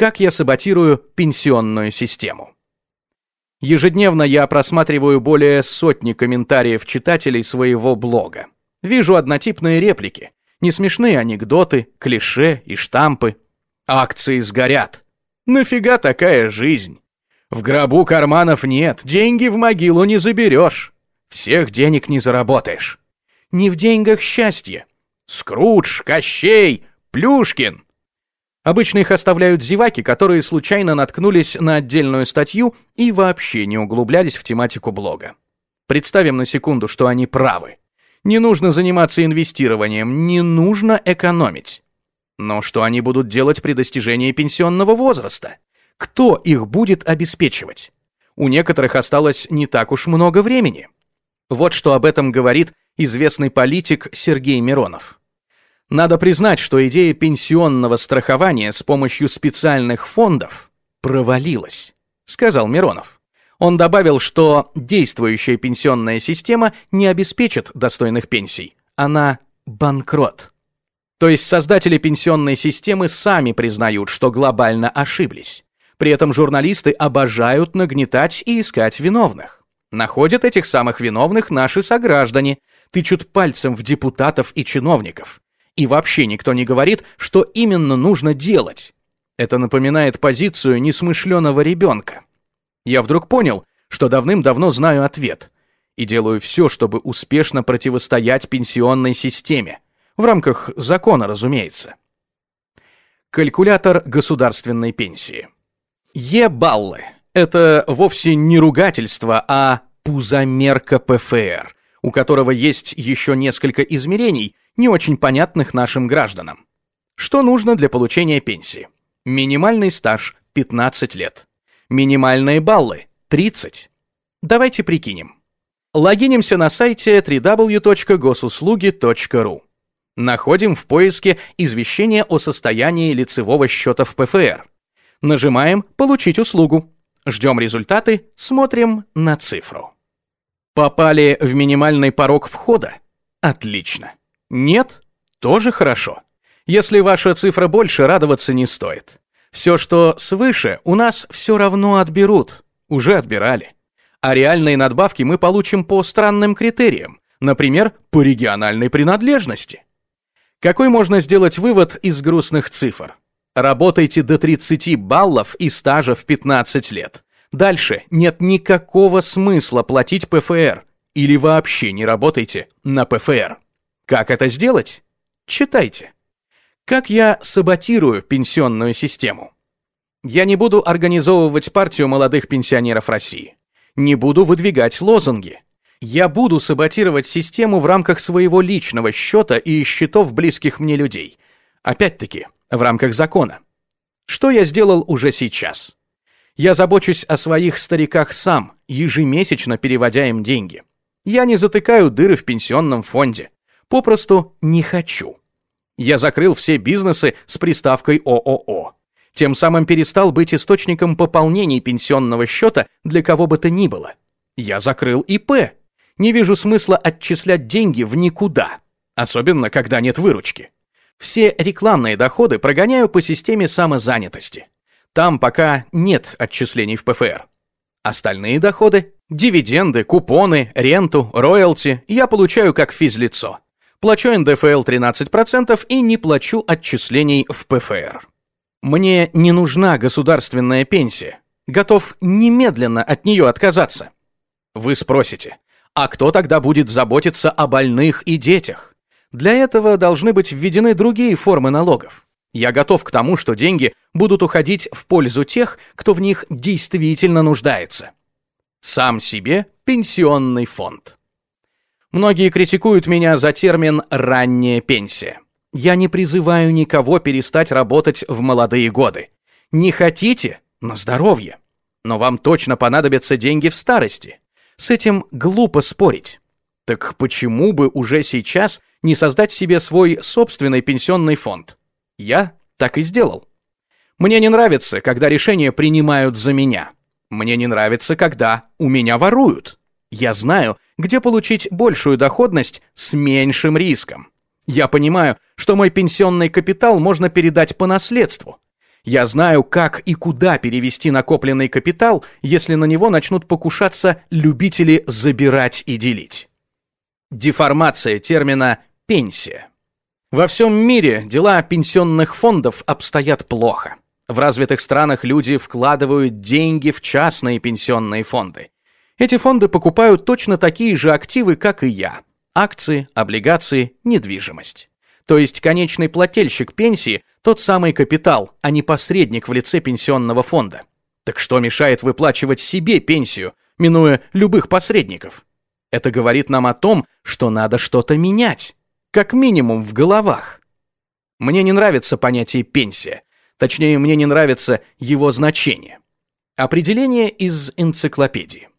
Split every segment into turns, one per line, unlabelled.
Как я саботирую пенсионную систему? Ежедневно я просматриваю более сотни комментариев читателей своего блога. Вижу однотипные реплики, несмешные анекдоты, клише и штампы. Акции сгорят. Нафига такая жизнь? В гробу карманов нет, деньги в могилу не заберешь. Всех денег не заработаешь. Не в деньгах счастье. Скрудж, Кощей, Плюшкин. Обычно их оставляют зеваки, которые случайно наткнулись на отдельную статью и вообще не углублялись в тематику блога. Представим на секунду, что они правы. Не нужно заниматься инвестированием, не нужно экономить. Но что они будут делать при достижении пенсионного возраста? Кто их будет обеспечивать? У некоторых осталось не так уж много времени. Вот что об этом говорит известный политик Сергей Миронов. Надо признать, что идея пенсионного страхования с помощью специальных фондов провалилась, сказал Миронов. Он добавил, что действующая пенсионная система не обеспечит достойных пенсий. Она банкрот. То есть создатели пенсионной системы сами признают, что глобально ошиблись. При этом журналисты обожают нагнетать и искать виновных. Находят этих самых виновных наши сограждане, тычут пальцем в депутатов и чиновников. И вообще никто не говорит, что именно нужно делать. Это напоминает позицию несмышленого ребенка. Я вдруг понял, что давным-давно знаю ответ. И делаю все, чтобы успешно противостоять пенсионной системе. В рамках закона, разумеется. Калькулятор государственной пенсии. Е-баллы. Это вовсе не ругательство, а пузомерка ПФР, у которого есть еще несколько измерений, не очень понятных нашим гражданам. Что нужно для получения пенсии? Минимальный стаж – 15 лет. Минимальные баллы – 30. Давайте прикинем. Логинимся на сайте www.госуслуги.ру. Находим в поиске извещение о состоянии лицевого счета в ПФР. Нажимаем «Получить услугу». Ждем результаты, смотрим на цифру. Попали в минимальный порог входа? Отлично. Нет? Тоже хорошо. Если ваша цифра больше, радоваться не стоит. Все, что свыше, у нас все равно отберут. Уже отбирали. А реальные надбавки мы получим по странным критериям. Например, по региональной принадлежности. Какой можно сделать вывод из грустных цифр? Работайте до 30 баллов и стажа в 15 лет. Дальше нет никакого смысла платить ПФР. Или вообще не работайте на ПФР. Как это сделать? Читайте. Как я саботирую пенсионную систему? Я не буду организовывать партию молодых пенсионеров России. Не буду выдвигать лозунги. Я буду саботировать систему в рамках своего личного счета и счетов близких мне людей. Опять-таки, в рамках закона. Что я сделал уже сейчас? Я забочусь о своих стариках сам, ежемесячно переводя им деньги. Я не затыкаю дыры в пенсионном фонде. Попросту не хочу. Я закрыл все бизнесы с приставкой ООО. Тем самым перестал быть источником пополнений пенсионного счета для кого бы то ни было. Я закрыл ИП. Не вижу смысла отчислять деньги в никуда. Особенно, когда нет выручки. Все рекламные доходы прогоняю по системе самозанятости. Там пока нет отчислений в ПФР. Остальные доходы, дивиденды, купоны, ренту, роялти я получаю как физлицо. Плачу НДФЛ 13% и не плачу отчислений в ПФР. Мне не нужна государственная пенсия. Готов немедленно от нее отказаться. Вы спросите, а кто тогда будет заботиться о больных и детях? Для этого должны быть введены другие формы налогов. Я готов к тому, что деньги будут уходить в пользу тех, кто в них действительно нуждается. Сам себе пенсионный фонд. Многие критикуют меня за термин «ранняя пенсия». Я не призываю никого перестать работать в молодые годы. Не хотите? На здоровье. Но вам точно понадобятся деньги в старости. С этим глупо спорить. Так почему бы уже сейчас не создать себе свой собственный пенсионный фонд? Я так и сделал. Мне не нравится, когда решения принимают за меня. Мне не нравится, когда у меня воруют. Я знаю, где получить большую доходность с меньшим риском. Я понимаю, что мой пенсионный капитал можно передать по наследству. Я знаю, как и куда перевести накопленный капитал, если на него начнут покушаться любители забирать и делить. Деформация термина «пенсия». Во всем мире дела пенсионных фондов обстоят плохо. В развитых странах люди вкладывают деньги в частные пенсионные фонды. Эти фонды покупают точно такие же активы, как и я. Акции, облигации, недвижимость. То есть конечный плательщик пенсии – тот самый капитал, а не посредник в лице пенсионного фонда. Так что мешает выплачивать себе пенсию, минуя любых посредников? Это говорит нам о том, что надо что-то менять. Как минимум в головах. Мне не нравится понятие «пенсия». Точнее, мне не нравится его значение. Определение из энциклопедии.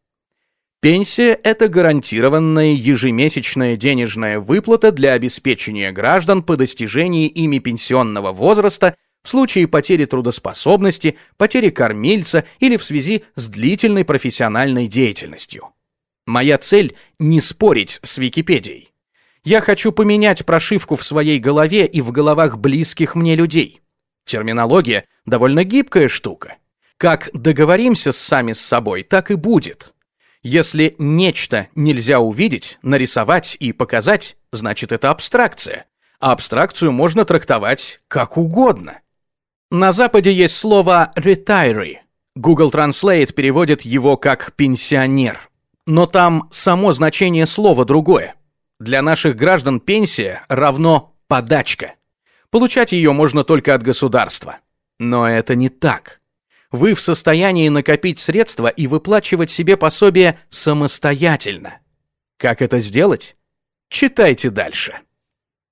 Пенсия – это гарантированная ежемесячная денежная выплата для обеспечения граждан по достижении ими пенсионного возраста в случае потери трудоспособности, потери кормильца или в связи с длительной профессиональной деятельностью. Моя цель – не спорить с Википедией. Я хочу поменять прошивку в своей голове и в головах близких мне людей. Терминология – довольно гибкая штука. Как договоримся сами с собой, так и будет. Если нечто нельзя увидеть, нарисовать и показать, значит это абстракция. А абстракцию можно трактовать как угодно. На Западе есть слово retiree. Google Translate переводит его как «пенсионер». Но там само значение слова другое. Для наших граждан пенсия равно подачка. Получать ее можно только от государства. Но это не так вы в состоянии накопить средства и выплачивать себе пособие самостоятельно. Как это сделать? Читайте дальше.